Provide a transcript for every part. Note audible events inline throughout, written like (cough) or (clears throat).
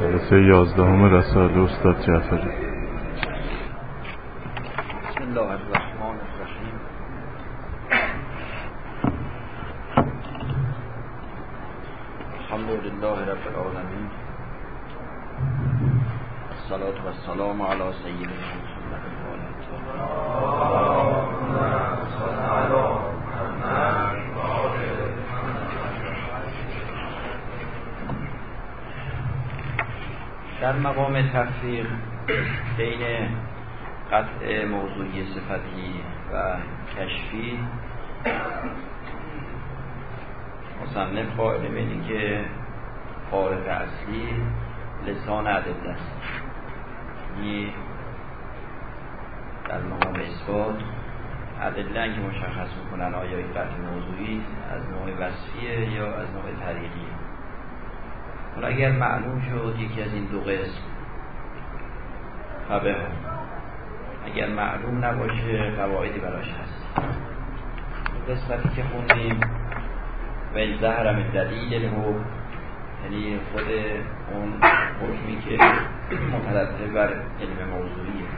جلسه یازدهم رساله استاد جعفری. بسم الله الرحمن الرحیم. الحمد لله رب العالمین. الصلاة والسلام على سيدنا محمد در مقام تفریق بین قطع موضوعی صفتی و کشفی مصنف قائل اینه که فارق اصلی لسان عدد است. یعنی در مقام اثبات عدله که مشخص می‌کنن آیا این قطع موضوعی از نوع وصفیه یا از نوع طریقی حالا اگر معلوم شد یکی از این دو قسم فبه اگر معلوم نباشه قواعدی براش هست. قسمتی که خوندیم و این زهرم دلیل رو یعنی خود اون حکمی که مترتب بر علم موضوعیه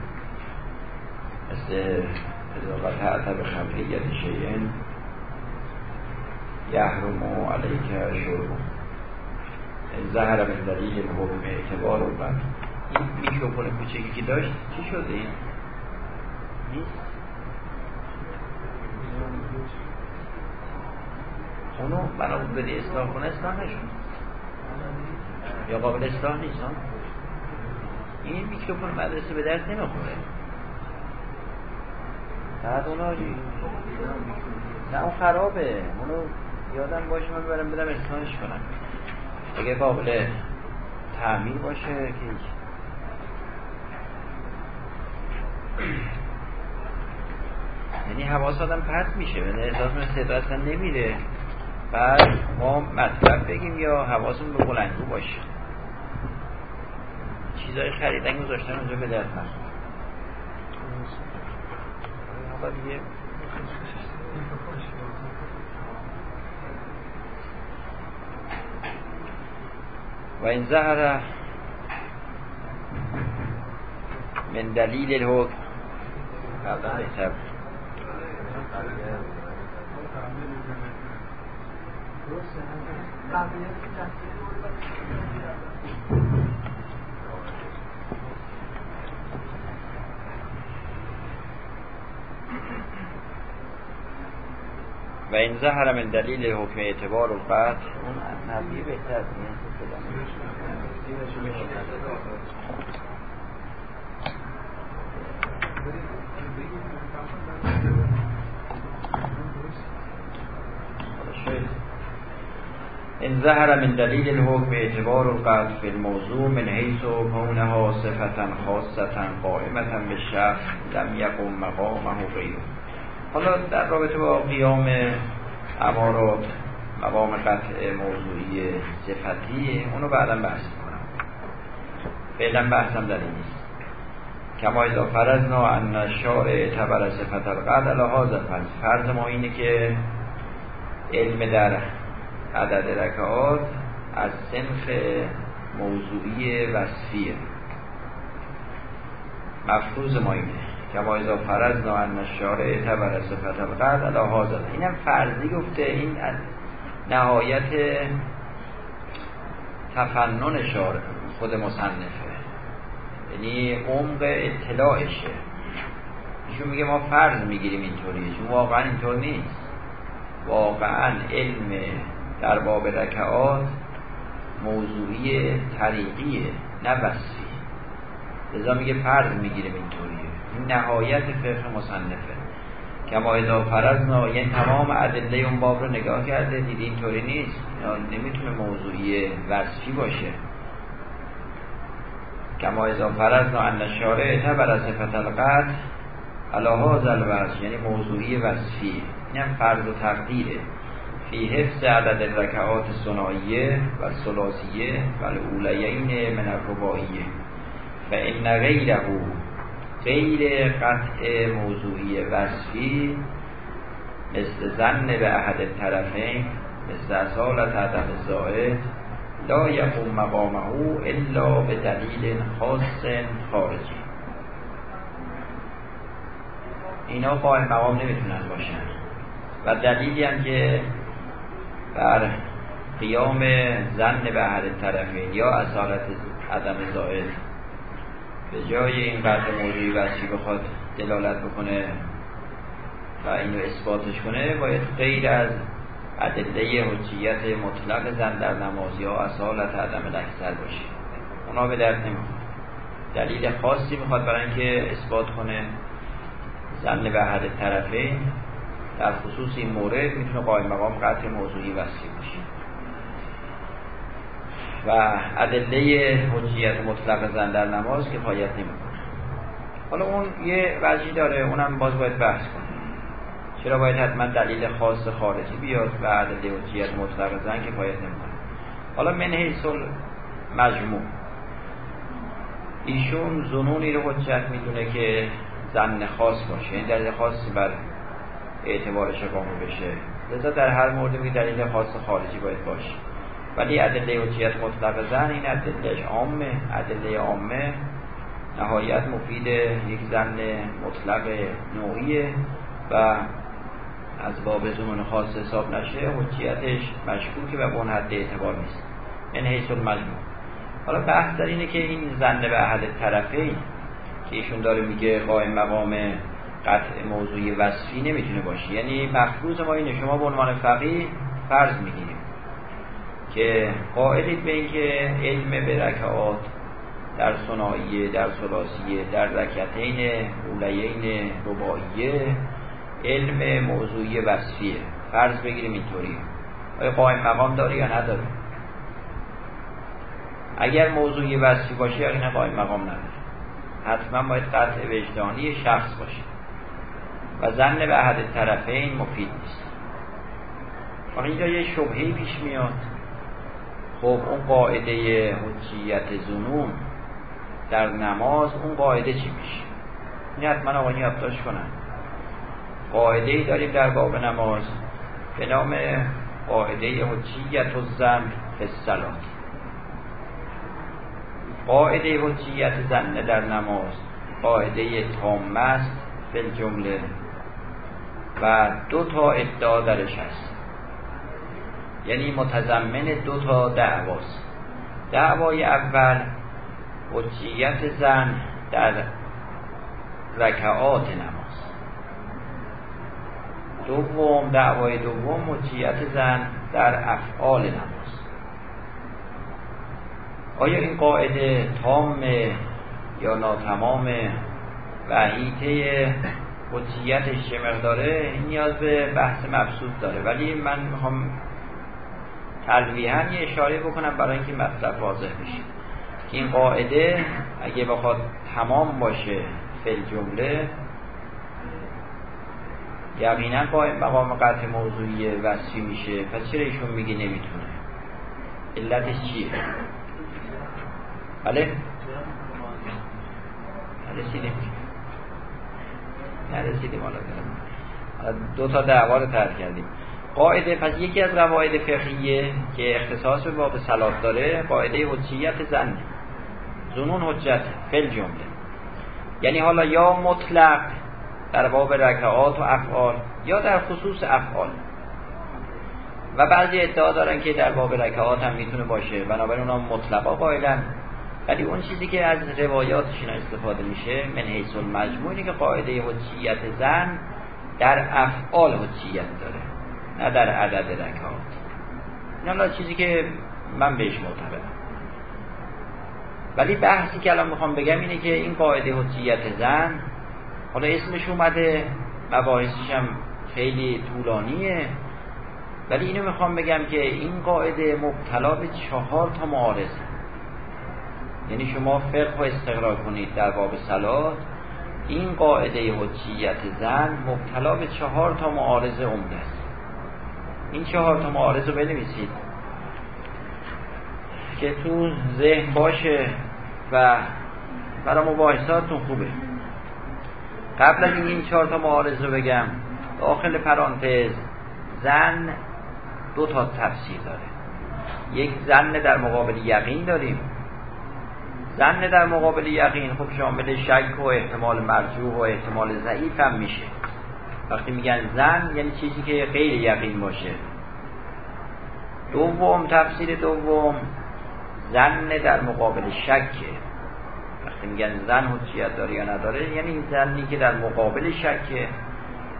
مثل اضافت عطب خمریت شیئن. یحرم علیک شربه زهر من دلیل حکم اعتبار و بعد. این میکروفون کوچکی که داشت چی شده این؟ نیست اونو بنا بود بده اصلاح کنه اصلاح نشون. یا قابل اصلاح نیست این میکروفون مدرسه به درد نمی‌خوره. بعد اونا نه اون خرابه. اونو یادم باشه من برم بدم اصلاحش کنم. اگه قابل تعمیر باشه که یعنی حواس آدم پرت میشه به احساس من صدا اصلا نمیره. بعد ما مطلب بگیم یا حواسمون به بلنگو باشه. چیزای خریدن گذاشتن اونجا به درد نخور حالا دیگه وإن ظهر من دليل الهوك هذا حساب Thank you. و این ظهر من دلیل حکم اعتبار و بعد اون نبی بهتر ان ظهر من دلیل الحکم اعتبار القطع فی الموضوع من حیث کونها صفتا خاصتا قائمتا به شخص لم یقم مقامه غیره. حالا در رابطه با قیام امارات مقام قطع موضوعی صفتی اونو بعدا بحث کنم فعلا بحثم در این نیست. کما اذا فرضنا ان شارع اعتبر صفت القطع لحاظ فرض فرض ما اینه که علم در عدد رکعات از سنخ موضوعی وصفیه. مفروض ما اینه. کما اذا فرضنا ان الشارع اعتبر صفت القطع لحاظ اینم فرضی گفته. این نهایت تفنن شارع خود مصنفه. یعنی عمق اطلاعشه. ایشون میگه ما فرض می‌گیریم اینطوری. چون واقعا اینطور نیست. واقعا علم در باب رکعات موضوعی طریقیه نه وصفی لذا میگه فرض می‌گیریم اینطوریه. این نهایت فقه مصنفه. کما اذا فرضنا یعنی تمام ادله اون باب رو نگاه کرده دید اینطوری نیست. نمی‌تونه موضوعی وصفی باشه. کما اذا فرضنا ان شارع اعتبر صفت القطع علی هذا الوجه یعنی موضوعی وصفی اینم فرض و تقدیره. فی حفظ عدد الرکعات سناییه و سلاسیه و الاولیین من الرباعیه. و ان غیره غیر قطع موضوعی وصفی مثل زن به احد طرفین مثل اصالت عدم زائد لا یقوم مقامه الا به دلیل خاص خارجی. اینا قائم مقام نمی‌تونن باشن. و دلیلی هم که بر قیام زن به احد طرفین یا اصالت عدم زائد به جای این قطع موضوعی وصفی بخواد دلالت بکنه و اینو اثباتش کنه باید غیر از ادله حجیت مطلق زن در نماز یا اصالت عدم الاکثر باشه. اونا به درد نمی‌خواد دلیل خاصی می‌خواد برای اینکه اثبات کنه زن به احد طرفین در خصوص این مورد می‌تونه قائم مقام قطع موضوعی وصفی باشه. و ادله حجیت مطلق زن در نماز کفایت نمی‌کنه. حالا اون یه وجهی داره اونم باز باید بحث کنه چرا باید حتما دلیل خاص خارجی بیاد و ادله حجیت مطلق زن کفایت نمی‌کنه؟ حالا من حیث مجموع. ایشون زنونی رو حجت می‌دونه که زن خاص باشه. این دلیل خاصی بر اعتبارش اقامه بشه. لذا در هر مورد می دلیل خاص خارجی باید باشه. ولی ادله حجیت مطلق زن این ادلهش عامه. ادله عامه نهایت مفید یک زن مطلق نوعیه و از باب زمان خاص حساب نشه حجیتش مشکوکه و به اون حد اعتبار نیست. این حیث المجموع. حالا بحث در اینه که این زن به احد طرفه که ایشون داره میگه قائم مقام قطع موضوعی وصفی نمی‌تونه باشه. یعنی مفروض ما اینه. شما به عنوان فقیه فرض می‌گیریم که قائلید به اینکه علم به رکعات در صناعیه در سلاسیه در رکعتین اولیین رباعیه علم موضوعی وصفیه. فرض بگیریم اینطوری آیا قائم مقام داره یا نداره؟ اگر موضوعی وصفی باشه یا این قائم مقام نداره. حتما باید قطع وجدانی شخص باشه. و زن به احد طرفین مفید نیست. اینجا یه شبهی پیش میاد. خب اون قاعده حجیت زنون در نماز اون قاعده چی میشه؟ این حتما آقایی یادداشت کنن. قاعده ای داریم در باب نماز به نام قاعده حجیت و زن فسلات قاعده حجیت زن در نماز قاعده تام است فل جمله و دو تا ادعا درش هست. یعنی متضمن دو تا دعواست. دعوای اول حجیت زن در رکعات نماز. دوم دعوای دوم حجیت زن در افعال نماز. آیا این قاعده تام یا ناتمام و حیطه حجیتش چه مقداره این نیاز به بحث مبسوط داره. ولی من می‌خوام تلویحا یه اشاره بکنم برای اینکه مطلب واضح بشه. که این قاعده اگه بخواد تمام باشه فل جمله یقینا قائم مقام قطع موضوعی وصفی میشه. پس چرا ایشون میگه نمی‌تونه؟ علتش چیه؟ بله؟ نرسیدیم. نرسیدیم حالا. دو تا دعوا رو ترک کردیم. قاعده پس یکی از قواعد فقهیه که اختصاص به باب سلات داره قاعده حجیت زن. زنون حجت فل جمله یعنی حالا یا مطلق در باب رکعات و افعال یا در خصوص افعال. و بعضی ادعا دارن که در باب رکعات هم می‌تونه باشه. بنابراین اونا مطلقا قائلن. ولی اون چیزی که از روایاتش اینا استفاده میشه من حیث المجموع که قاعده حجیت زن در افعال حجیت داره. نه در عدد رکعات. این چیزی که من بهش معتقدم. ولی بحثی که الان می‌خوام بگم اینه که این قاعده حجیت زن حالا اسمش اومده مباحثش هم خیلی طولانیه. ولی اینو می‌خوام بگم که این قاعده مبتلا به چهار تا معارضه یعنی شما فقه و استقرار کنید در باب سلات این قاعده حجیت زن مبتلا به چهار تا معارضه عمده است. این چهار تا معارض رو بنویسید. که تو ذهن باشه و برای مباحثاتون خوبه. قبل از این چهار تا معارض رو بگم داخل پرانتز زن دو تا تفسیر داره. یک زن در مقابل یقین داریم. زن در مقابل یقین خب شامل شک و احتمال مرجوح و احتمال ضعیف هم میشه. وقتی میگن زن یعنی چیزی که غیر یقین باشه. دوم تفسیر دوم زن در مقابل شکه وقتی میگن زن حجیت داره یا نداره یعنی زنی که در مقابل شکه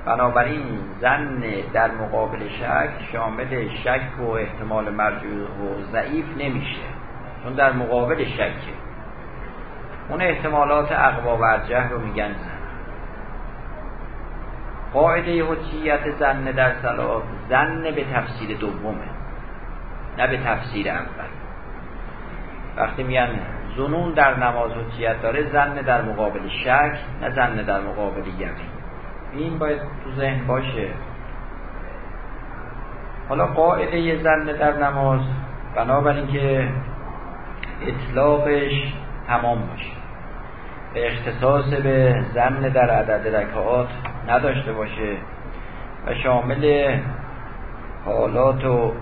بنابراین زن در مقابل شک شامل شک و احتمال مرجوع و ضعیف نمیشه. چون در مقابل شکه اون احتمالات اقوا و رو میگن زن. قاعده حجیت زن در صلات زن به تفسیر دومه نه به تفسیر اول. وقتی میگن زنون در نماز حجیت داره زن در مقابل شک نه زن در مقابل یقین. این باید تو ذهن باشه. حالا قاعده زن در نماز بنابراین که اطلاقش تمام باشه. اختصاص به زن در عدد رکعات نداشته باشه و شامل حالات و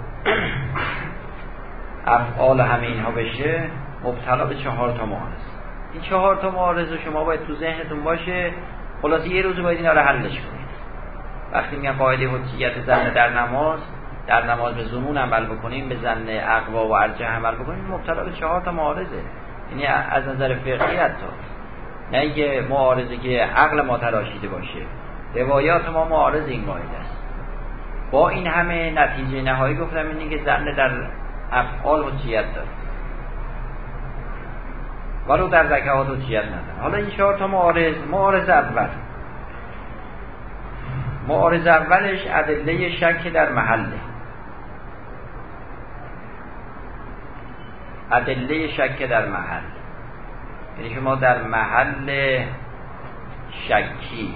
افعال همه اینها بشه مبتلا به چهار تا معارض. این چهار تا معارض شما باید تو ذهنتون باشه خلاصه یه روز باید اینا رو حلش کنید. وقتی میگن قاعده حجیت زن در نماز در نماز به زنون عمل بکنیم به زن اقوا و ارجح عمل بکنیم مبتلا به چهار تا معارضه. یعنی از نظر فقهی حتی. نه اینکه معارضه که عقل ما تراشیده باشه. روایات ما معارض این قاعده است. با این همه نتیجه نهایی گفتم اینه که زن در افعال حجیت داره ولو در رکعات حجیت نداره حالا این چهار تا معارض معارض اول. معارض اولش ادله شک در محله. ادله شک در محل یعنی شما در محل شکی.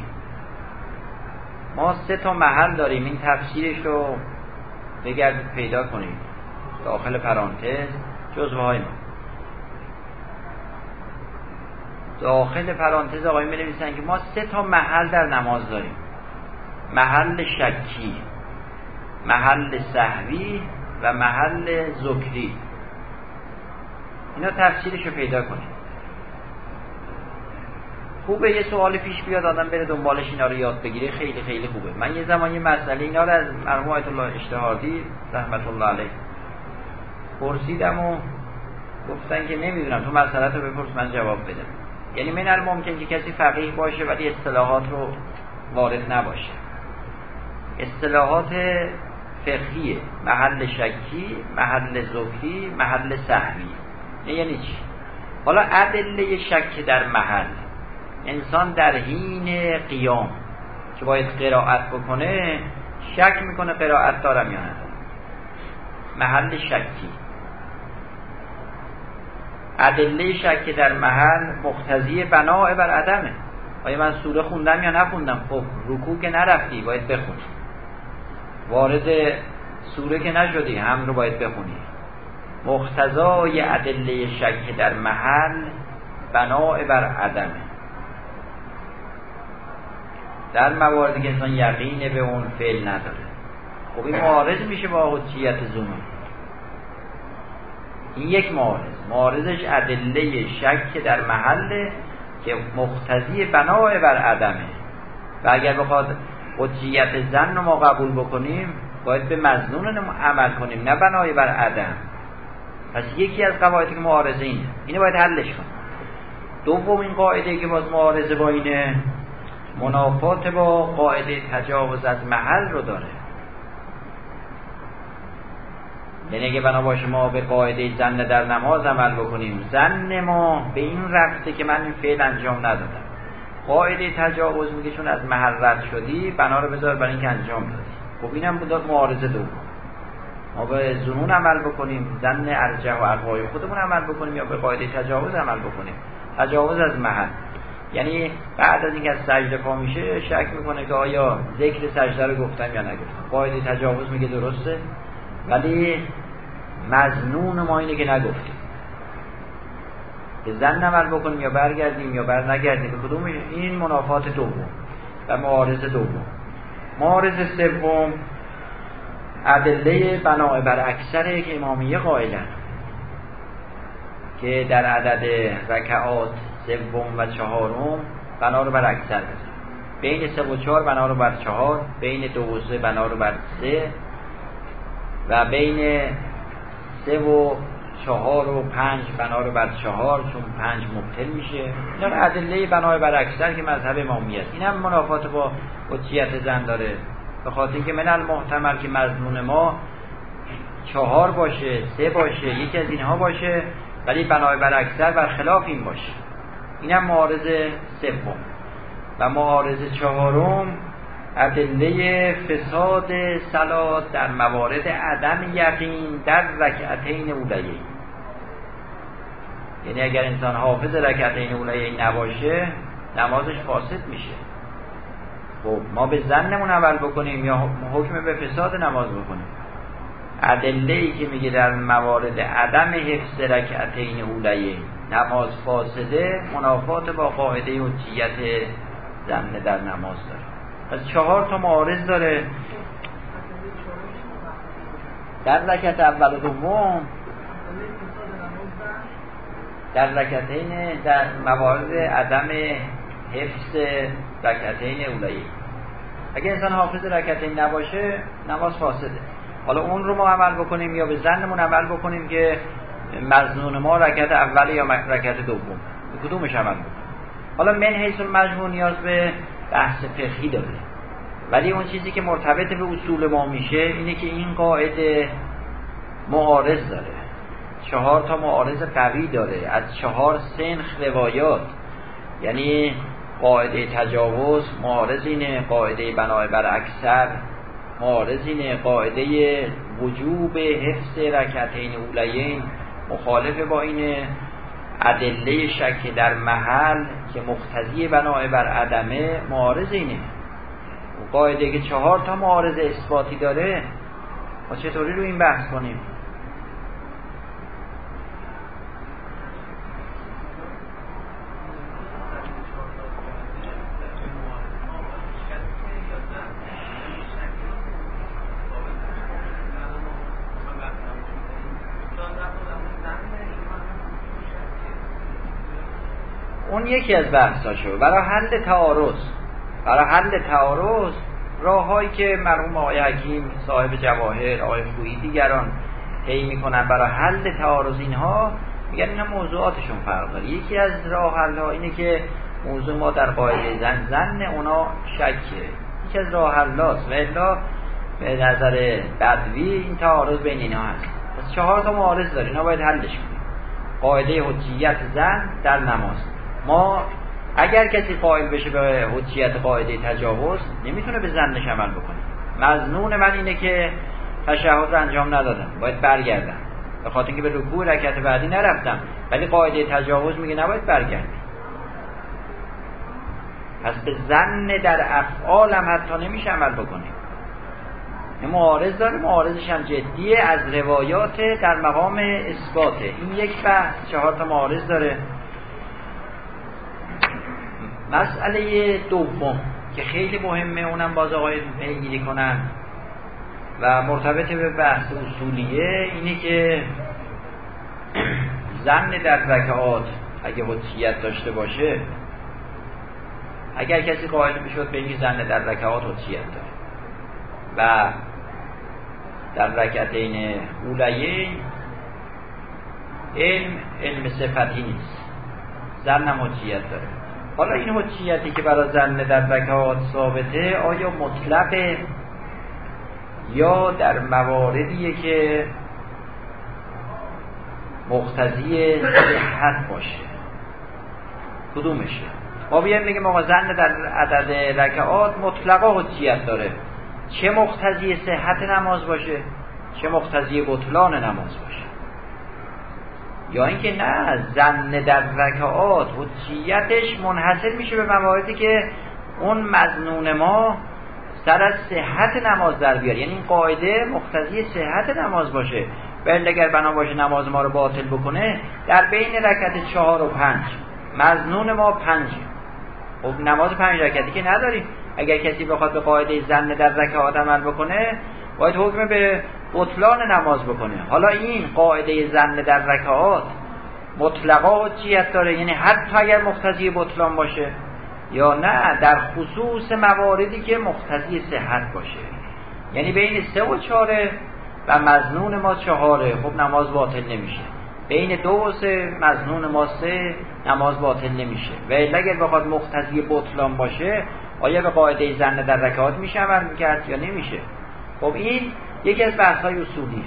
ما سه تا محل داریم این تفسیرش رو بگردید پیدا کنید داخل پرانتز جزوه های ما. داخل پرانتز آقای می نویسن که ما سه تا محل در نماز داریم. محل شکی محل صحوی و محل ذکری. اینا تفسیرش رو پیدا کنید خوبه یه سوال پیش بیاد آدم بره دنبالش اینا رو یاد بگیره. خیلی خیلی خوبه. من یه زمان یه مسئله اینا رو از مرحوم آیت الله اشتهادی رحمت الله علیه پرسیدم و گفتن که نمی‌دونم. تو مسئله رو بپرس من جواب بدم. یعنی من الممکن که کسی فقیه باشه ولی اصطلاحات رو وارد نباشه. اصطلاحات فقهیه. محل شکی محل ذکری محل صحوی یعنی چی؟ حالا ادله شک در محل. انسان در حین قیام که باید قرائت بکنه شک می‌کنه قرائت دارم یا نه. محل شکی. ادله شک در محل مختزی بناء بر عدمه. آیا من سوره خوندم یا نخوندم؟ خب رکوع که نرفتی باید بخونی. وارد سوره که نشدی هم رو باید بخونی. مختزای ادله شک در محل بناء بر عدمه. در مواردی که انسان یقین به اون فعل نداره. خب این معارض میشه با حجیت زمان این یک معارض. معارضش ادله شک در محل که مختزی بنای بر عدمه. و اگر بخواد حجیت زن رو ما قبول بکنیم باید به مزنون عمل کنیم نه بنای بر عدم. پس یکی از قواعدی که معارضه اینه. اینو باید حلش کنیم. دوم این قاعده که باز معارضه با اینه منافات با قاعده تجاوز از محل رو داره. یعنی اگه بنا باشه ما به قاعده زن در نماز عمل بکنیم زن ما به این رفته که من این فعل انجام ندادم. قاعده تجاوز میگه چون از محل رد شدی بنا رو بذار برای اینکه انجام دادی. خب اینم بود معارضه دوم. ما به زنون عمل بکنیم زن ارجح و اقوای خودمون عمل بکنیم یا به قاعده تجاوز عمل بکنیم. تجاوز از محل. یعنی بعد از اینکه از سجده پا میشه شک می‌کنه که آیا ذکر سجده رو گفتم یا نگفتم. قاعده تجاوز میگه درسته. ولی مزنون ما اینه که نگفتیم. که زن عمل بکنیم یا برگردیم یا بر نگردیم به کدوم این منافات دوم و معارض دوم. معارض سوم ادله بنا بر اکثر امامیه قائلن که در عدد رکعات سوم و چهارم بنا رو بر اکثر بزن بین سه و چهار بنا رو بر چهار بین دو و سه بنا رو بر سه و بین سه و چهار و پنج بنا رو بر چهار چون پنج مبتل میشه. اینا ادله بنای بر اکثر که مذهب امامی است این هم منافات با حجیت زن داره. به خاطر اینکه من المحتمل که مضمون ما چهار باشه سه باشه یکی از اینها باشه ولی بنای بر اکثر بر خلاف این باشه. اینم معارض سوم و معارض چهارم ادله فساد سلات در موارد عدم یقین در رکعتین اولیه یعنی اگر انسان حافظ رکعتین اولیه نباشه نمازش فاسد میشه. خب ما به زنمون اول بکنیم یا حکم به فساد نماز بکنیم؟ ادله ای که میگه در موارد عدم حفظ رکعتین اولیه نماز فاسده منافات با قاعده حجیت زن در نماز داره. از چهار تا معارض داره. در رکعت اول و دوم در رکعتین در موارد عدم حفظ رکعتین اولایی. اگه انسان حافظ رکعتین نباشه نماز فاسده. حالا اون رو ما عمل بکنیم یا به زنمون عمل بکنیم که مزنون ما رکعت اول یا رکعت دوم؟ کدومش عمل بکنیم حالا من حیث المجموع نیاز به بحث فقهی داره. ولی اون چیزی که مرتبط به اصول ما میشه اینه که این قاعده معارض داره. چهار تا معارض قوی داره. از چهار سنخ روایات. یعنی قاعده تجاوز معارض اینه قاعده بنای بر اکثر معارض اینه قاعده وجوب حفظ رکعتین اولیین مخالف با اینه ادله شک در محل که مختزی بنای بر عدمه معارض اینه. قاعده که چهار تا معارض اثباتی داره ما چطوری رو این بحث کنیم اون یکی از بحثاشو. برای حل تعارض. برای حل تعارض راههایی که مرحوم آقای حکیم صاحب جواهر آقای خویی دیگران طی می‌کنن برای حل تعارض اینها میگن اینا موضوعاتشون فرق داره. یکی از راه حل ها اینه که موضوع ما در قاعده زن زن اونا شکه. یکی از راه حلاست و الا به نظر بدوی این تعارض بین اینا هست. پس چهار تا معارض داره. اینا باید حلش کنیم. قاعده حجیت زن در نماز. ما اگر کسی قائل بشه به حجیت قاعده تجاوز نمی‌تونه به زنش عمل بکنه. مزنون من اینه که تشهد انجام ندادم. باید برگردم. به خاطر اینکه به رکوع رکعت بعدی نرفتم. ولی قاعده تجاوز میگه نباید برگردی پس به زن در افعال هم حتی نمیشه عمل بکنیم معارض داره. معارضش هم جدیه. از روایات در مقام اثباته. این یک بحث. چهار تا معارض داره. مسئله دوم که خیلی مهمه اونم باز آقای پیگیری کنن و مرتبط به بحث اصولیه اینه که (clears throat) زن در رکعات اگه حجیت داشته باشه اگر کسی قائل می‌شد به زن در رکعات حجیت داره و در رکعتین اولیه علم علم صفتی نیست. زن هم داره. حالا این حجیتی که برای زن در رکعات ثابته آیا مطلقه یا در مواردیه که مختزی صحت باشه؟ کدومشه؟ ما بیایم بگیم آقا زن در عدد رکعات مطلقا حجیت داره. چه مختزی صحت نماز باشه؟ چه مختزی بطلان نماز باشه؟ یا اینکه نه زن در رکعات حجیتش منحصر میشه به مواردی که اون مزنون ما سر از صحت نماز در بیار یعنی این قاعده مختزی صحت نماز باشه. ولی اگر بنا باشه نماز ما رو باطل بکنه در بین رکعت چهار و پنج مزنون ما پنج. خب نماز پنج رکعتی که نداریم. اگر کسی بخواد به قاعده زن در رکعات عمل بکنه باید حکم به بطلان نماز بکنه. حالا این قاعده زن در رکعات مطلقا حجیت داره. یعنی حتی اگر مختزی بطلان باشه یا نه در خصوص مواردی که مختزی صحت باشه. یعنی بین سه و چهاره و مزنون ما چهاره خب نماز باطل نمیشه. بین دو و سه مزنون ما سه نماز باطل نمیشه. و اگر بخواد مختزی بطلان باشه آیا به قاعده زن در رکعات میشه عمل می‌کرد یا نمیشه؟ خب این یکی از بحث های اصولی.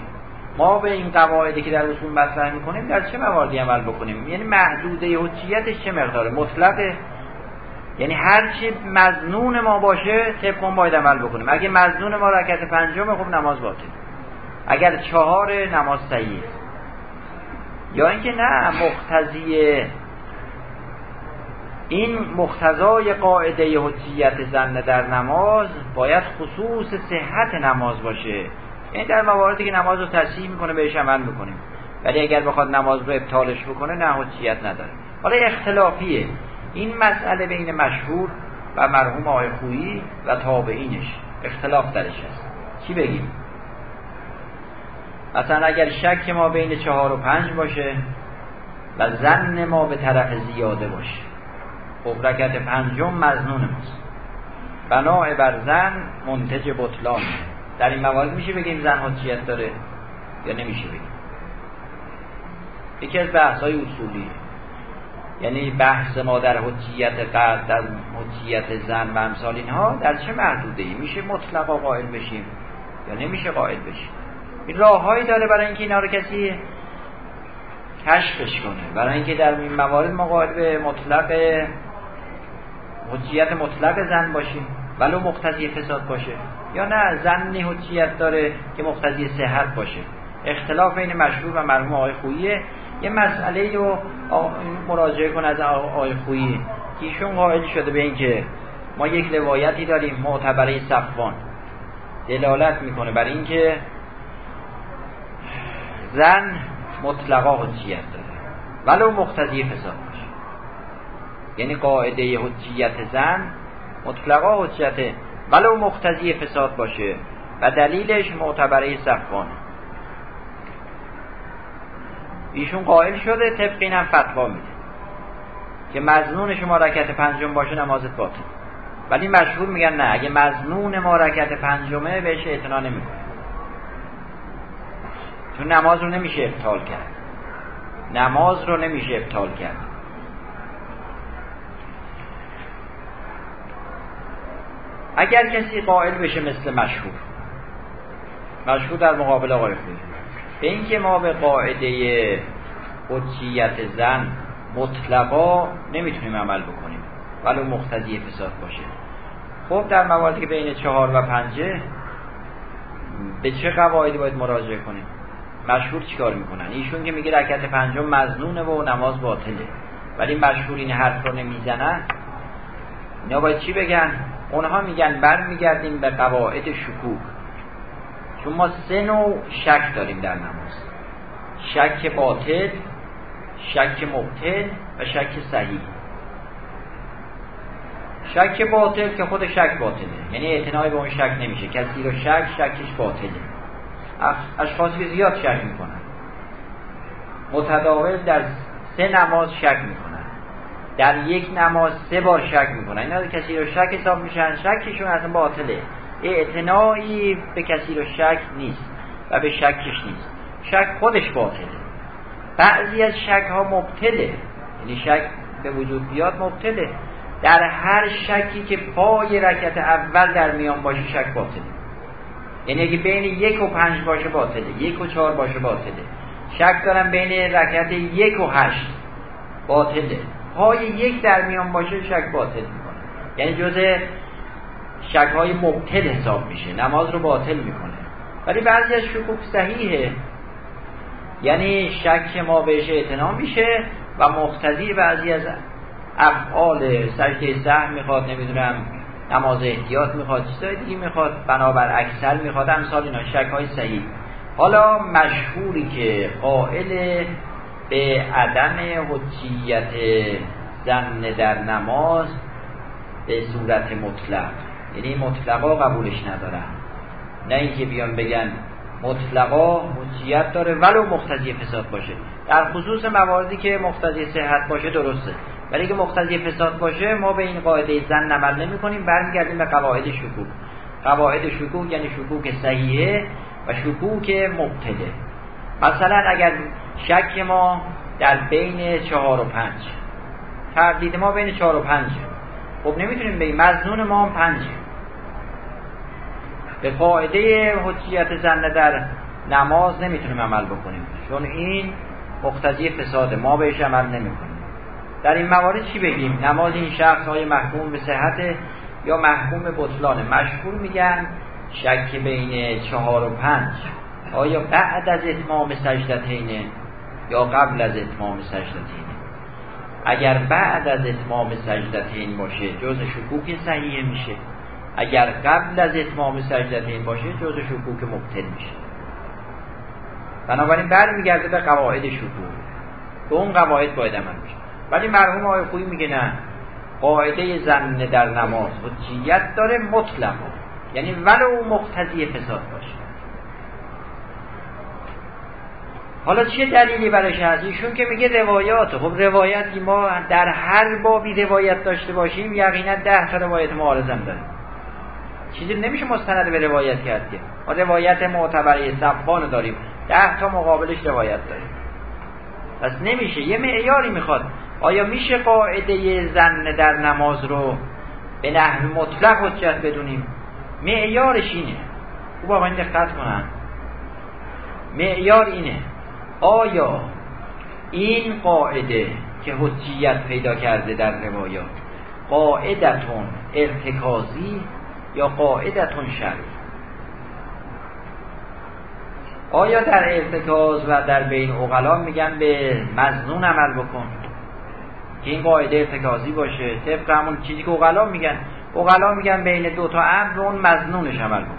ما به این قواعدی که در اصول مطرح می‌کنیم در چه مواردی عمل بکنیم؟ یعنی محدوده حجیتش چه مقداره؟ مطلقه یعنی هر چی مزنون ما باشه طبق باید عمل بکنیم. اگه مزنون ما رکعت پنجم خب نماز باطل. اگر چهار نماز صحیح یا اینکه نه مقتضی این مقتضای قاعده حجیت زن در نماز باید خصوص صحت نماز باشه. این در مواردی که نماز رو تصحیح می‌کنه بهش عمل می‌کنیم ولی اگر بخواد نماز رو ابطالش بکنه نه حجیت نداره. حالا اختلافیه. این مسئله بین مشهور و مرحوم آقای خویی و تابعینش. اختلاف درش هست. چی بگیم؟ مثلا اگر شک ما بین چهار و پنج باشه و زن ما به طرف زیاده باشه. خب رکت پنجم مزنون ماست. بناع بر زن منتج بطلان. در این موارد میشه بگیم زن حجیت داره یا نمیشه بگیم؟ یکی از بحث های اصولی. یعنی بحث ما در حجیت قرد در حجیت زن و امثال اینها در چه محدوده ای میشه مطلقا قائل بشیم یا نمیشه قائل بشیم؟ این راههایی داره برای اینکه اینا رو کسی کشفش کنه. برای اینکه در این موارد ما قائل به مطلق حجیت مطلق زن باشیم ولو مقتضی فساد باشه. یا نه زنی حجیت داره که مقتضی صحت باشه. اختلاف بین مشهور و مرحوم آقای خوییه. یه مسئله رو مراجعه کن از آقای خویی که ایشون قائل شده به اینکه ما یک روایتی داریم معتبره صفوان. دلالت می‌کنه بر اینکه زن مطلقا حجیت داره. ولو مقتضی فساد. یعنی قاعده حجیت زن مطلقا حجته ولو مقتضی فساد باشه و دلیلش معتبره صفوان. ایشون قائل شده طبق اینم فتوا میده که مزنون شما رکت پنجم باشه نمازت باطل. ولی مشهور میگن نه اگه مزنون ما رکت پنجمه بهش اعتنا نمی‌کنه. چون نماز رو نمیشه ابطال کرد. نماز رو نمیشه ابطال کرد. اگر کسی قائل بشه مثل مشهور مشهور در مقابل آقای خوی به اینکه ما به قاعده حجیت زن مطلقا نمی‌تونیم عمل بکنیم ولو مقتضی فساد باشه. خب در مواردی که بین چهار و پنجه به چه قواعدی باید مراجعه کنیم؟ مشهور چیکار می‌کنن؟ ایشون که میگه رکعت پنجم مزنونه و نماز باطله. ولی مشهور این حرف رو نمی‌زنن. اینا باید چی بگن؟ اونها میگن برمیگردیم به قواعد شکوک چون ما سه نوع شک داریم در نماز. شک باطل شک مبتل و شک صحیح. شک باطل که خود شک باطله. یعنی اعتنای به اون شک نمیشه. کسی رو شک شکش باطله. اشخاصی زیاد شک می‌کنن. متداول در سه نماز شک می‌کنن. در یک نماز سه بار شک می‌کنن. اینا کسی رو شک حساب میشن شکشون اصلا باطله. اعتنایی به کسی رو شک نیست و به شکش نیست. شک خودش باطله. بعضی از شک ها مبتله. یعنی شک به وجود بیاد مبتله. در هر شکی که پای رکت اول در میان باشه شک باطله. یعنی اگه بین یک و پنج باشه باطله. یک و چهار باشه باطله. شک دارم بین رکت یک و هشت. باطله. پای یک در میان باشه شک باطل می‌کنه. یعنی جزء شک های مبتل حساب میشه. نماز رو باطل می‌کنه. ولی بعضی از شکوک صحیحه. یعنی شک ما بهش اعتنا میشه و مقتضی بعضی از افعال سجده سهم می‌خواد نمی‌دونم نماز احتیاط می‌خواد چیزای دیگه می‌خواد بنابر اکثر می‌خواد امثال اینا شک های صحیح. حالا مشهوری که قائل به عدم حجیت زن در نماز به صورت مطلق. یعنی مطلقا قبولش ندارن. نه اینکه بیان بگن مطلقا حجیت داره ولو مقتضی فساد باشه. در خصوص مواردی که مقتضی صحت باشه درسته. ولی که مقتضی فساد باشه ما به این قاعده زن عمل نمی کنیم برمیگردیم به قواعد شکوک قواعد شکوک یعنی شکوک صحیحه و شکوک مبتله. مثلا اگر شک ما در بین چهار و پنج. تردید ما بین چهار و پنج. خب نمی‌تونیم بگیم مزنون ما هم پنج. به قاعده حجیت زنه در نماز نمی‌تونیم عمل بکنیم. چون این مقتضی فساد ما بهش عمل نمی‌کنیم در این موارد چی بگیم؟ نماز این شخص های محکوم به صحت یا محکوم بطلانه مشهور میگن شک بین چهار و پنج. آیا بعد از اتمام سجدتینه یا قبل از اتمام سجدتینه اگر بعد از اتمام سجدتین باشه جز شکوک صحیح میشه. اگر قبل از اتمام سجدتین باشه جز شکوک مبتل میشه. بنابراین برمیگرده به قواعد شکوک. به اون قواعد باید عمل میشه ولی مرحوم آقای خویی میگه نه. قاعده زن در نماز حجیت داره مطلقا یعنی ولو مقتضی فساد باشه. حالا چه دلیلی برایش هست؟ ایشون که میگه روایات. خب روایتی ما در هر بابی روایت داشته باشیم یقینا ده تا روایت معارضم داریم. چیزی نمیشه مستند به روایت کرد که. ما روایت معتبری صفان داریم. ده تا مقابلش روایت داریم. پس نمیشه. یه معیاری می‌خواد. آیا میشه قاعده زن در نماز رو به نحو مطلق حجت بدونیم؟ معیارش اینه. خوب با این دقت کنن. معیار اینه. آیا این قاعده که حجیت پیدا کرده در روایات قاعدتون ارتکازی یا قاعدتون شرعی؟ آیا در ارتکاز و در بین اقلا میگن به مزنون عمل بکن؟ که این قاعده ارتکازی باشه طبق همون چیزی که اقلا میگن. اقلا میگن بین دو تا امر اون مزنونش عمل بکن.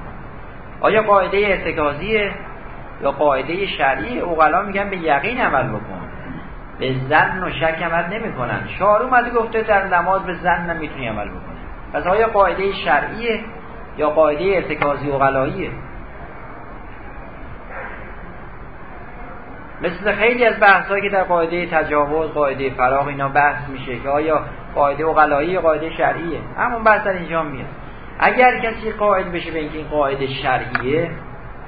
آیا قاعده ارتکازیه؟ یا قاعده شرعی اقلا میگن به یقین عمل بکن. به زن و شک عمل نمی‌کنن. شعار اومده گفته در نماز به زن نمی‌تونی عمل بکنی. پس آیا قاعده شرعیه یا قاعده ارتکازی اقلاییه مثل خیلی از بحثایی که در قاعده تجاوز قاعده فراغ اینا بحث میشه که آیا قاعده اقلایی قاعده شرعیه؟ همون بحث در اینجا میاد. اگر کسی قائل بشه به اینکه این قاعده شرعیه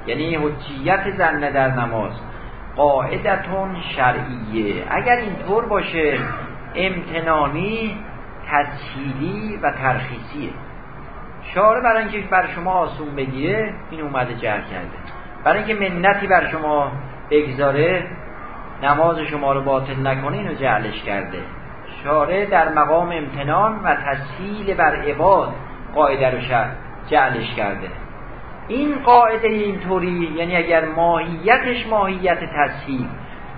یعنی حجیت زنه در نماز قاعدتون شرعیه. اگر اینطور باشه امتنانی تسهیلی و ترخیصیه. شعاره برای اینکه بر شما آسون بگیره این اومده جر کرده. برای اینکه منتی بر شما بگذاره نماز شما رو باطل نکنه اینو جعلش کرده. شاره در مقام امتنان و تسهیل بر عباد قاعده رو جعلش کرده. این قاعده اینطوری یعنی اگر ماهیتش ماهیت تسهیل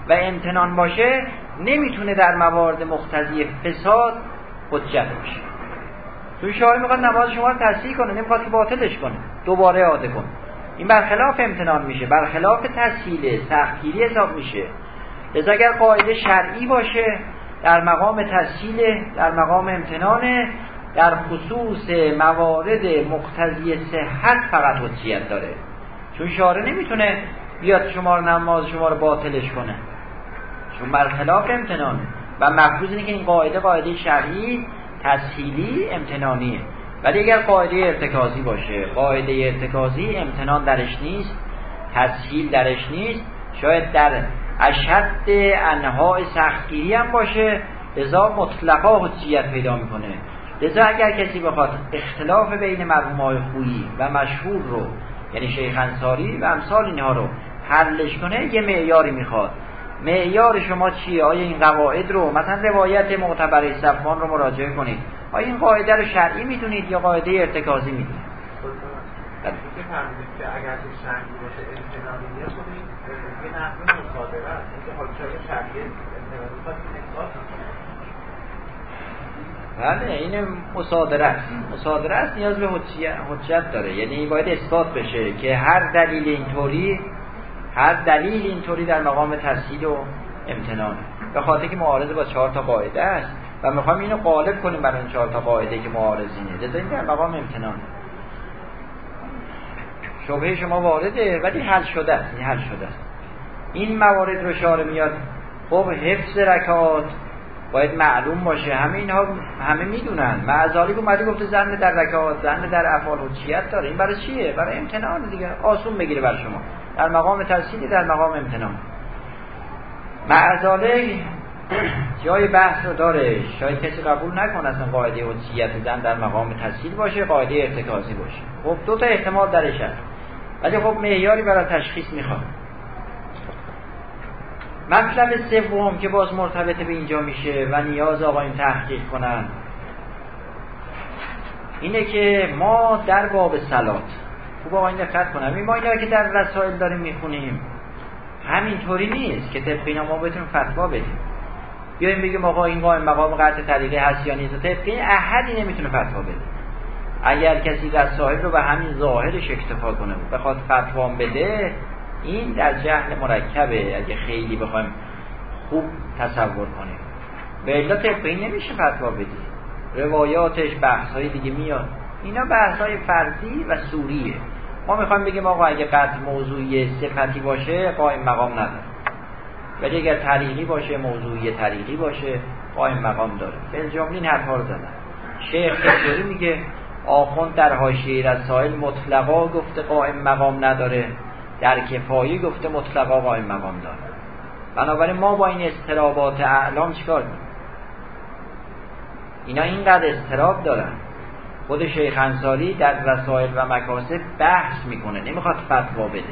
و امتنان باشه نمی‌تونه در موارد مختزی فساد حجت باشه توی شاهی می‌خواد نماز شما رو تصحیح کنه نمی‌خواد که باطلش کنه دوباره عاده کنه. این برخلاف امتنان میشه برخلاف تسهیل سختگیری حساب میشه. لذا اگر قاعده شرعی باشه در مقام تسهیل در مقام امتنانه در خصوص موارد مقتضی صحت فقط حجیت داره. چون شاره نمی‌تونه بیاد شما رو نماز شما رو باطلش کنه. چون برخلاف امتنانه. و مفروض اینه که این قاعده قاعده شرعی تسهیلی امتنانیه. ولی اگر قاعده ارتکازی باشه قاعده ارتکازی امتنان درش نیست تسهیل درش نیست شاید در اشد انهای سختگیری هم باشه لذا مطلقا حجیت پیدا می‌کنه. لذا اگر کسی بخواد اختلاف بین مرحوم های خویی و مشهور رو یعنی شیخ انصاری و امثال اینها رو حلش کنه یه معیاری می‌خواد. معیار شما چیه؟ آیا این قواعد رو مثلا روایت معتبر صفوان رو مراجعه کنید؟ آیا این قاعده رو شرعی می‌دونید یا قاعده ارتکازی می‌دونید که اگر شرعی باشه امتنانی خب یه نحوه مصادره است اینکه حالا شرعی بله این مصادره است. نیاز به حجت داره. یعنی باید اثبات بشه که هر دلیل اینطوری هر دلیل اینطوری در مقام تسهیل و امتنانه به خاطر که معارضه با چهار تا قاعده است و می‌خوایم اینو غالب کنیم برای این چهار تا قاعده که معارضینه. لذا این در مقام امتنانه شبهه شما وارده ولی حل شده است این حل شده است. این موارد رو شاره میاد. خب حفظ رکعات باید معلوم باشه. همه اینها همه می‌دونن. معذالی اومده گفته زن در رکعات زن در افعال حجیت داره. این برای چیه؟ برای امتنان دیگه. آسون بگیره بر شما. در مقام تفصیلی در مقام امتنان معذاله جای بحث رو داره. شاید کسی قبول نکنه اصلا قاعده حجیت زن در مقام تفصیل باشه قاعده ارتکازی باشه. خب دو تا احتمال درش هست. ولی خب معیاری برای تشخیص می‌خواد مطلب سوم که باز مرتبط به اینجا میشه و نیاز آقایون تحقیق کنن اینه که ما در باب سلات خوب آقایون دقت کنم ما اینا که در رسائل داریم می‌خونیم همینطوری نیست که طبق اینا ما بتونیم فتوا بدیم. بیایم بگیم آقا این قائم مقام قطع طریقه هست یا نیست طبق این احدی نمی‌تونه فتوا بده. اگر کسی رسائل رو به همین ظاهرش اکتفا کنه بخواد فتوا بده این در جهل مرکبه. اگه خیلی بخوایم خوب تصور کنیم. به الا طبقی نمیشه فتوا بدی. روایاتش بحث های دیگه میاد. اینا بحث های فردی و سوریه. ما می‌خوایم بگیم آقا اگه قطع موضوعی صفتی باشه قائم مقام نداره. ولی اگر طریقی باشه موضوعی طریقی باشه قائم مقام داره. به جملین حرفا رو زدن. شیخ میگه؟ آخوند در حاشیه رسائل مطلقا گفته قائم مقام نداره. در کفایی گفته مطلقا قائم مقام داره بنابراین ما با این استرابات اعلام چیکار کنیم؟ اینا اینقدر استراب دارن. خود شیخ انصاری در رسائل و مکاسب بحث می‌کنه نمی‌خواد فتوا بده.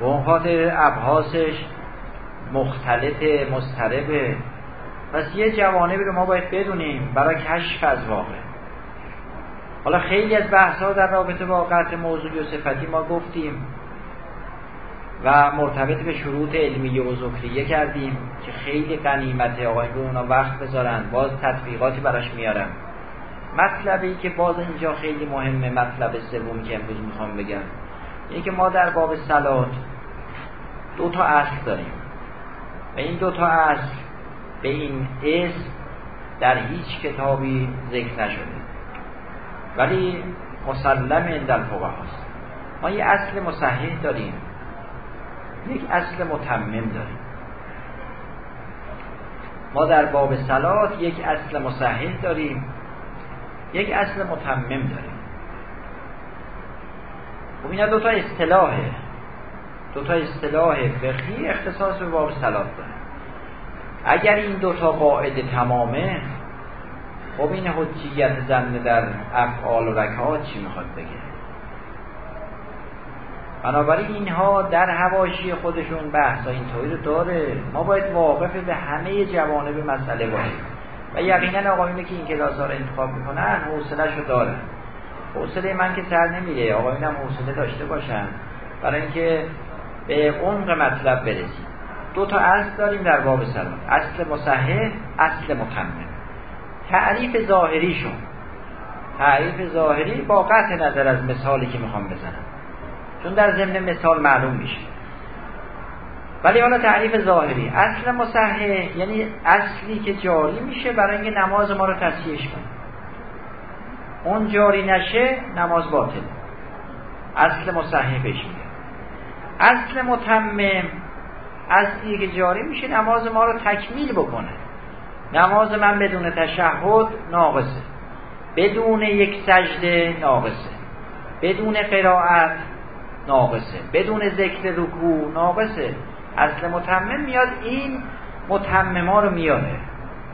به اون خاطر ابحاسش مختلط مستربه پس یه جوانبی رو ما باید بدونیم برای کشف از واقع. حالا خیلی از بحث ها در رابطه با قطع موضوعی و صفتی ما گفتیم و مرتبط به شروط علمیه و ذکریه کردیم که خیلی قنیمته آقای به اونا وقت بذارن باز تطبیقاتی براش میارن. مطلبی که باز اینجا خیلی مهمه مطلب سومی که امروز می‌خوام بگم اینه که ما در باب سلات دو تا اصل داریم. و این دو تا اصل به این اسم در هیچ کتابی ذکر نشده. ولی مسلم عند الفقه هست. ما یه اصل مصحح داریم. یک اصل متمم داریم. ما در باب سلات یک اصل مصحح داریم. یک اصل متمم داریم. خب دو تا اصطلاحه. دو تا اصطلاح فقهی اختصاص به باب سلات داره اگر این دو تا قاعده تمامه خب این حجیت زن در افعال و رکعات چی می‌خواد بگه؟ بنابراین اینها در هواشی خودشون بحث اینطوری رو داره. ما باید واقف به همه جوانب مسئله باشیم. و یقینا آقایونه که این کلاس ها رو انتخاب می‌کنن حوصلهش رو دارن. حوصله من که سر نمیره. آقایون هم حوصله داشته باشن. برای اینکه به عمق مطلب برسیم. دو تا اصل داریم در باب سلام. اصل مصحح اصل مکمل. تعریف ظاهریشون. تعریف ظاهری با قطع نظر از مثالی که می‌خوام بزنم. چون در ضمن مثال معلوم میشه. ولی حالا تعریف ظاهری. اصل مصحح یعنی اصلی که جاری میشه برای اینکه نماز ما رو تصحیحش کنه. اون جاری نشه نماز باطل. اصل مصحح بهش میگه. اصل متمم اصلی که جاری میشه نماز ما رو تکمیل بکنه. نماز من بدون تشهد ناقصه. بدون یک سجده ناقصه. بدون قرائت ناقصه. بدون ذکر رکوع ناقصه. اصل متمم میاد این متمما رو میاره.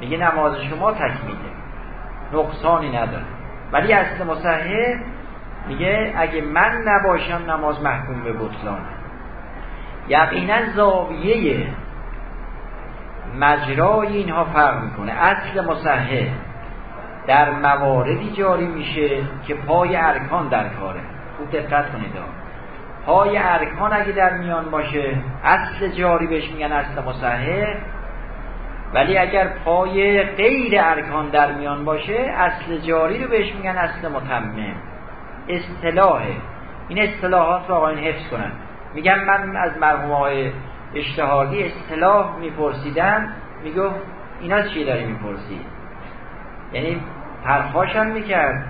میگه نماز شما تکمیله. نقصانی نداره. ولی اصل مصحح میگه اگه من نباشم نماز محکوم به بطلانه. یقینا زاویه مجرای اینها فرق می‌کنه. اصل مصحح در مواردی جاری میشه که پای ارکان در کاره. خوب دقت کنید پای ارکان اگه در میان باشه اصل جاری بهش میگن اصل مصحح. ولی اگر پای غیر ارکان در میان باشه اصل جاری رو بهش میگن اصل متمم. اصطلاحه. این اصطلاحات رو آقایون حفظ کنن. میگم من از مرحوم های اشتهادی اصطلاح میپرسیدم میگو اینا چی داری می‌پرسی؟ یعنی پرخاشم می‌کرد.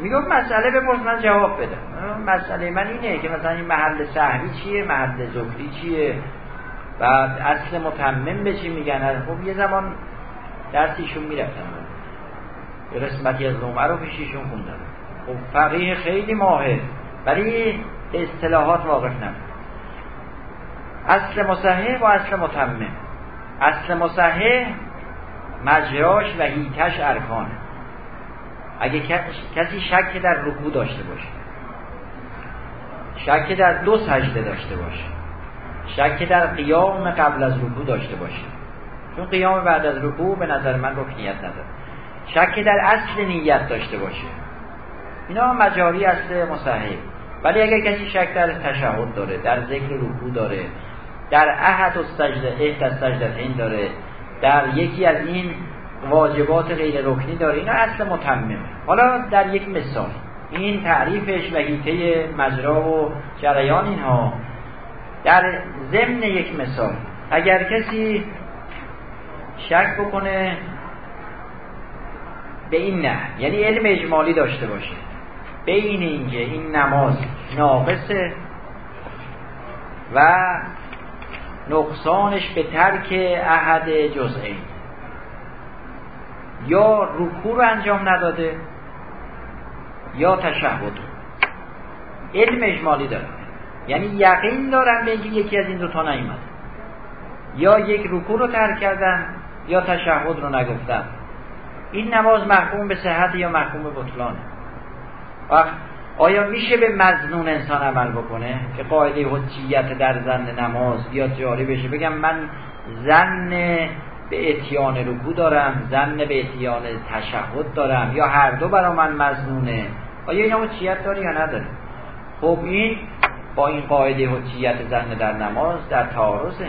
می‌گفت مسئله بپرس من جواب بدم. مسئله من اینه که مثلا این محل صحوی چیه محل ذکری چیه؟ و اصل متمم به چی میگن؟ خب یه زمان درسیشون می‌رفتم یه قسمتی از نمره رو پیشیشون خوندم خب فقیه خیلی ماهر ولی اصطلاحات واقف نبود. اصل مصحح و اصل متمم. اصل مصحح مجراش و هیتش ارکانه. اگه کسی شک در رکوع داشته باشه. شک در دو سجده داشته باشه. شک در قیام قبل از رکوع داشته باشه. چون قیام بعد از رکوع به نظر من رکنیت نداره. شک در اصل نیت داشته باشه. اینا مجاری اصل مصحح. ولی اگر کسی شک در تشهد داره در ذکر رکوع داره در احد و سجده احد از این داره. در یکی از این واجبات غیر رکنی داره. اینا اصل متممه. حالا در یک مثال. این تعریفش و هیته مجرا و جریان اینها. در ضمن یک مثال اگر کسی شک بکنه به این نه یعنی علم اجمالی داشته باشه. بین اینکه این نماز ناقصه و نقصانش به ترک احد جزئی یا رکوع رو انجام نداده یا تشهد. علم اجمالی داره. یعنی یقین دارن به اینکه یکی از این دوتا نیومد یا یک رکوع رو ترک کردن یا تشهد رو نگفتن. این نماز محکوم به صحت یا محکوم به بطلانه؟ وقت آیا میشه به مزنون انسان عمل بکنه که قاعده حجیت در زن نماز بیاد جاری بشه؟ بگم من زن به اتیان رکو دارم زن به اتیان تشهد دارم یا هر دو برا من مزنونه آیا این حجیت داره یا نداره؟ خب این با این قاعده حجیت زن در نماز در تعارضه.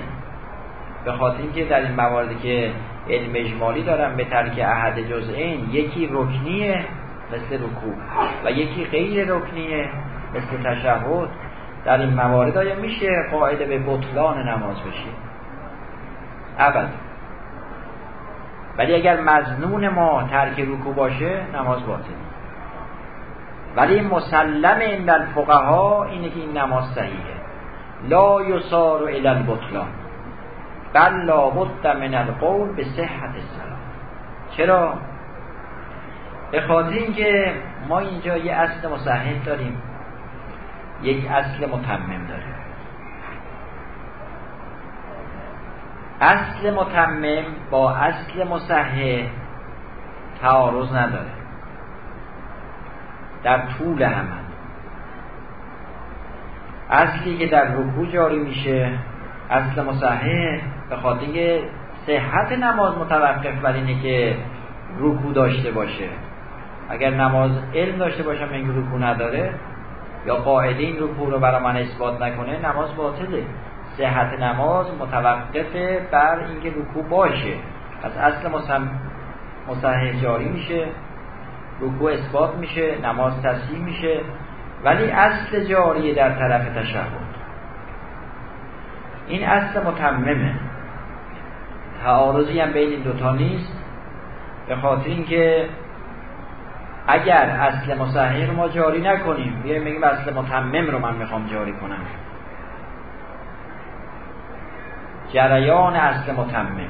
به خاطر اینکه در این مواردی که علم اجمالی دارم به ترک احد جزئین یکی رکنیه مثل رکوع. و یکی غیر رکنیه مثل تشهد در این موارد آیا میشه قاعده به بطلان نماز بشه؟ ابدا. ولی اگر مزنون ما ترک رکوع باشه نماز باطل. ولی مسلم این الفقها اینه که این نماز صحیحه. لا یسار الى البطلان. بل لا بد من القول به صحت السلام. چرا؟ به خاطر اینکه ما اینجا یه اصل مصحح داریم یک اصل متمم داریم. اصل متمم با اصل مصحح تعارض نداره. در طول همه. اصلی که در رکوع جاری میشه اصل مصحح به خاطر صحت نماز متوقف بر اینه که رکوع داشته باشه. اگر نماز علم داشته باشم این رکوع نداره یا قاعده این رکوع رو برای من اثبات نکنه نماز باطله. صحت نماز متوقف بر اینکه رکوع باشه. از اصل مصحح جاری میشه رکوع اثبات میشه نماز تصحیح میشه ولی اصل جاری در طرف تشهد. این اصل متممه. تعارضی هم بین این دوتا نیست به خاطر اینکه اگر اصل مصحح رو ما جاری نکنیم بیایم بگیم اصل متمم رو من می‌خوام جاری کنم. جریان اصل متمم.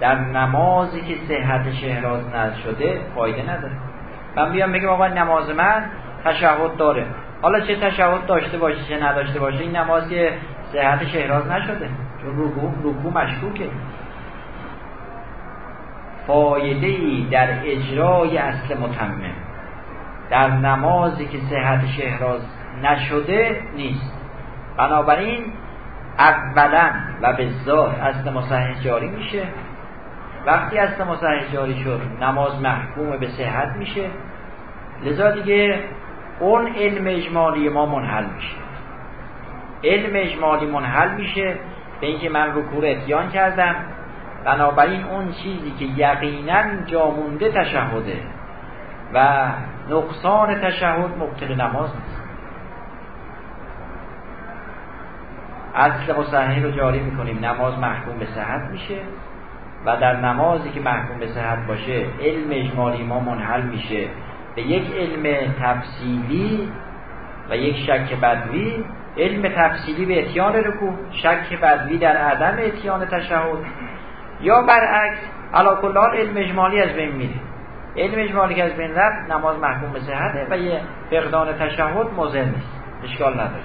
در نمازی که صحت شهراز نشده فایده نداره. من بیام بگم آقا نماز من تشهد داره. حالا چه تشهد داشته باشه چه نداشته باشه این نماز که صحت شهراز نشده. چون رکوع رکوع مشکوکه. فایده ای در اجرای اصل متمم. در نمازی که صحت شهراز نشده نیست. بنابراین اولا و به اصل مصحح جاری میشه. وقتی اصل مصحح جاری شد نماز محکوم به صحت میشه. لذا دیگه اون علم اجمالی ما منحل میشه. علم اجمالی منحل میشه به اینکه من رکوع اتیان کردم. بنابراین اون چیزی که یقینا جامونده تشهده و نقصان تشهد مبتل نماز نیست. اصل مصحح رو جاری می‌کنیم. نماز محکوم به صحت میشه و در نمازی که محکوم به صحت باشه علم اجمالی ما منحل میشه. به یک علم تفصیلی و یک شک بدوی علم تفصیلی به اتیان رکوع شک بدوی در عدم اتیان تشهد. یا برعکس علا کلال علم اجمالی از بین میره. علم اجمالی که از بین رفت نماز محکوم به صحته و یه فقدان تشهد مضر نیست. اشکال نداره.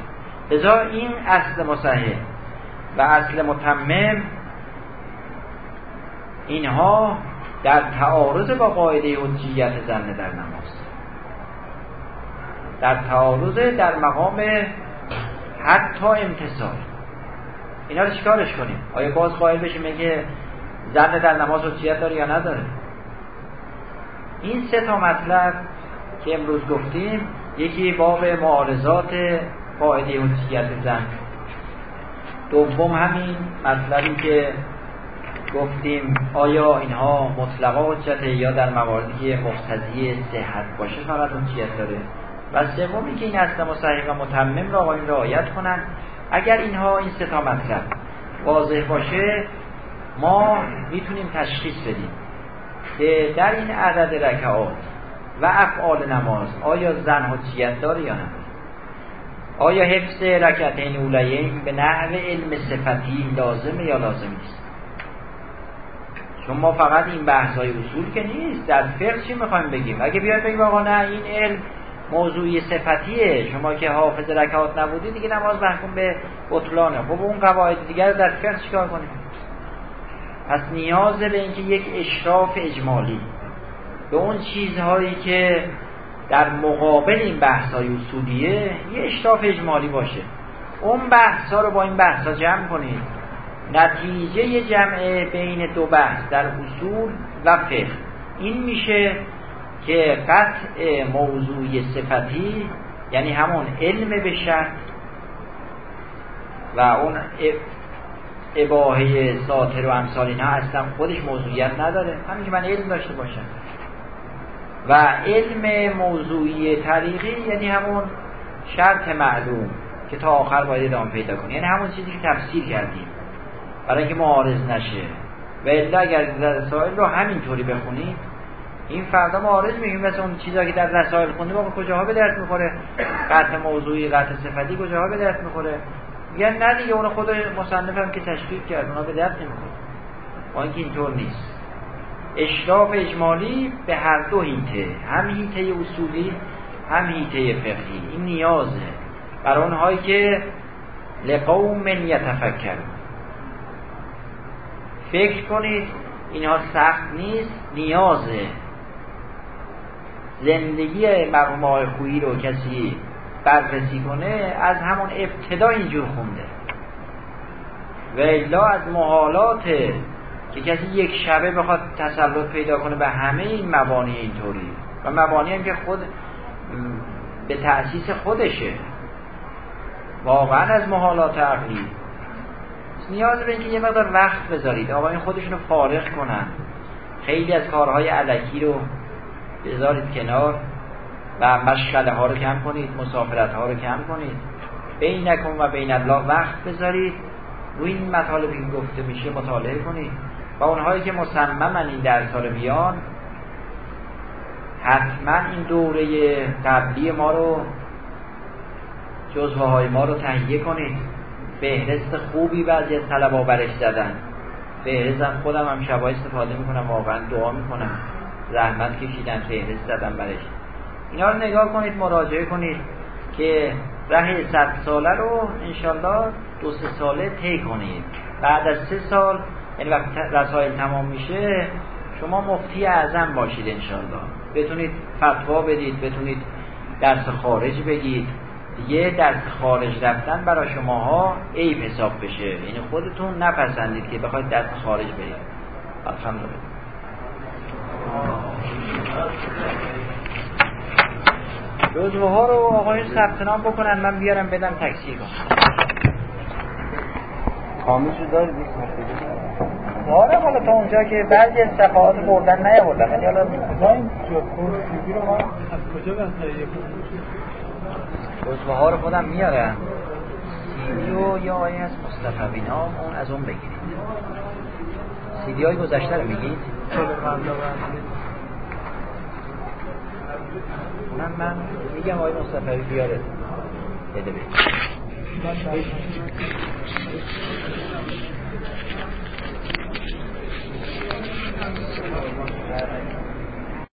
لذا این اصل مصحح و اصل متمم اینها در تعارض با قاعده حجیت زنه در نماز. در تعارض در مقام حتی امتصال اینا رو چیکارش کنیم؟ آیا باز قائل بشیم که زن در نماز حجیت داره یا نداره این سه تا مطلب که امروز گفتیم یکی باب معارضات قاعده حجیت زن. دوم همین مطلبی که گفتیم آیا اینها مطلقا حجته یا در مواردی که مقتضی صحت باشه فقط حجیت داره؟ و سومی که این اصل مصحح و متمم را آقایون رعایت کنن اگر اینها این سه تا مطلب واضح باشه ما می‌تونیم تشخیص بدیم که در این عدد رکعات و افعال نماز آیا زن حجیت داره یا نه؟ آیا حفظ رکعتین اولیین به نحو علم صفتی لازمه یا لازم نیست؟ چون ما فقط این بحث های اصول که نیست در فقه چی می‌خوایم بگیم؟ اگه بیاید بگیم آقا نه این علم موضوعی صفتیه شما که حافظ رکعات نبودی دیگه نماز محکوم به بطلانه. خب اون قواعد دیگر در فقه چیکار کنیم؟ پس نیاز به اینکه یک اشراف اجمالی به اون چیزهایی که در مقابل این بحث های اصولیه یه اشراف اجمالی باشه. اون بحث ها رو با این بحث ها جمع کنید. نتیجه جمع بین دو بحث در اصول و فقه. این میشه که قطع موضوع صفتی یعنی همون علم به شرط و اون اباهه ساطر و امثال اینها اصلا خودش موضوعیت نداره. همین که من علم داشته باشم. و علم موضوعی طریقی یعنی همون شرط معلوم که تا آخر باید ادامه پیدا کنه. یعنی همون چیزی که تفسیر کردیم. برای اینکه معارض نشه. و الا اگر رسائل رو همینطوری بخونید این فردا معارض میگیم مثل اون چیزایی که در رسائل خوندیم با کجاها به درد می‌خوره؟ قطع موضوعی قطع صفتی کجاها به درد می‌خوره؟ میگن نه دیگه اون خود مصنف هم که تشکیل کرد اونا به درد نمی‌خوره. با اینکه اینطور نیست. اشراف اجمالی به هر دو هیته هم هیته اصولی هم هیته فقهی. این نیازه. برای اونهایی که لقوم یتفکر. فکر کنید اینها سخت نیست نیازه. زندگی آقای خویی رو کسی بررسی کنه از همون ابتدا اینجور خونده. و الا از محالات که کسی یک شبه بخواد تسلط پیدا کنه به همه این مبانی اینطوری. و مبانی هم که خود به تأسیس خودشه. واقعا از محالات عقلی. نیاز به اینکه یه مقدار وقت بذارید. آقایون خودشون رو فارغ کنن. خیلی از کارهای علکی رو بذارید کنار. و مشغله ها رو کم کنید مسافرت ها رو کم کنید. بینکم و بین الله وقت بذارید. روی این مطالبی که گفته میشه مطالعه کنید. و اونهایی که مصممن این درس رو بیان حتما این دوره قبلی ما رو جزوه های ما رو تهیه کنید. فهرست خوبی بعضی از طلبا برش زدن فهرستم خودم هم شبا استفاده می‌کنم واقعا دعا می‌کنم. زحمت کشیدن فهرست زدن برش. اینا رو نگاه کنید مراجعه کنید که ره صد ساله رو انشالله دو سه ساله طی کنید. بعد از سه سال یعنی وقتی رسائل تمام میشه شما مفتی اعظم باشید انشالله. بتونید فتوا بدید بتونید درس خارج بگید. دیگه درس خارج رفتن برای شماها عیب حساب بشه. یعنی خودتون نپسندید که بخواید درس خارج برید. الحمدلله. جزوه ها رو آقایون ثبت نام بکنن من بیارم بدم تکثیر کنم کاملشو دارید؟ داره حالا تا اونجا که بعضی از صفحات بردن نیاوردن ولی حالا جزوه ها رو خودم میارم. سیدی و یا آیه از مصطفی نام اون از اون بگیرید. سیدی های گذشته رو میگید؟ اونم من میگم آقای مصطفی بیاره. بده بده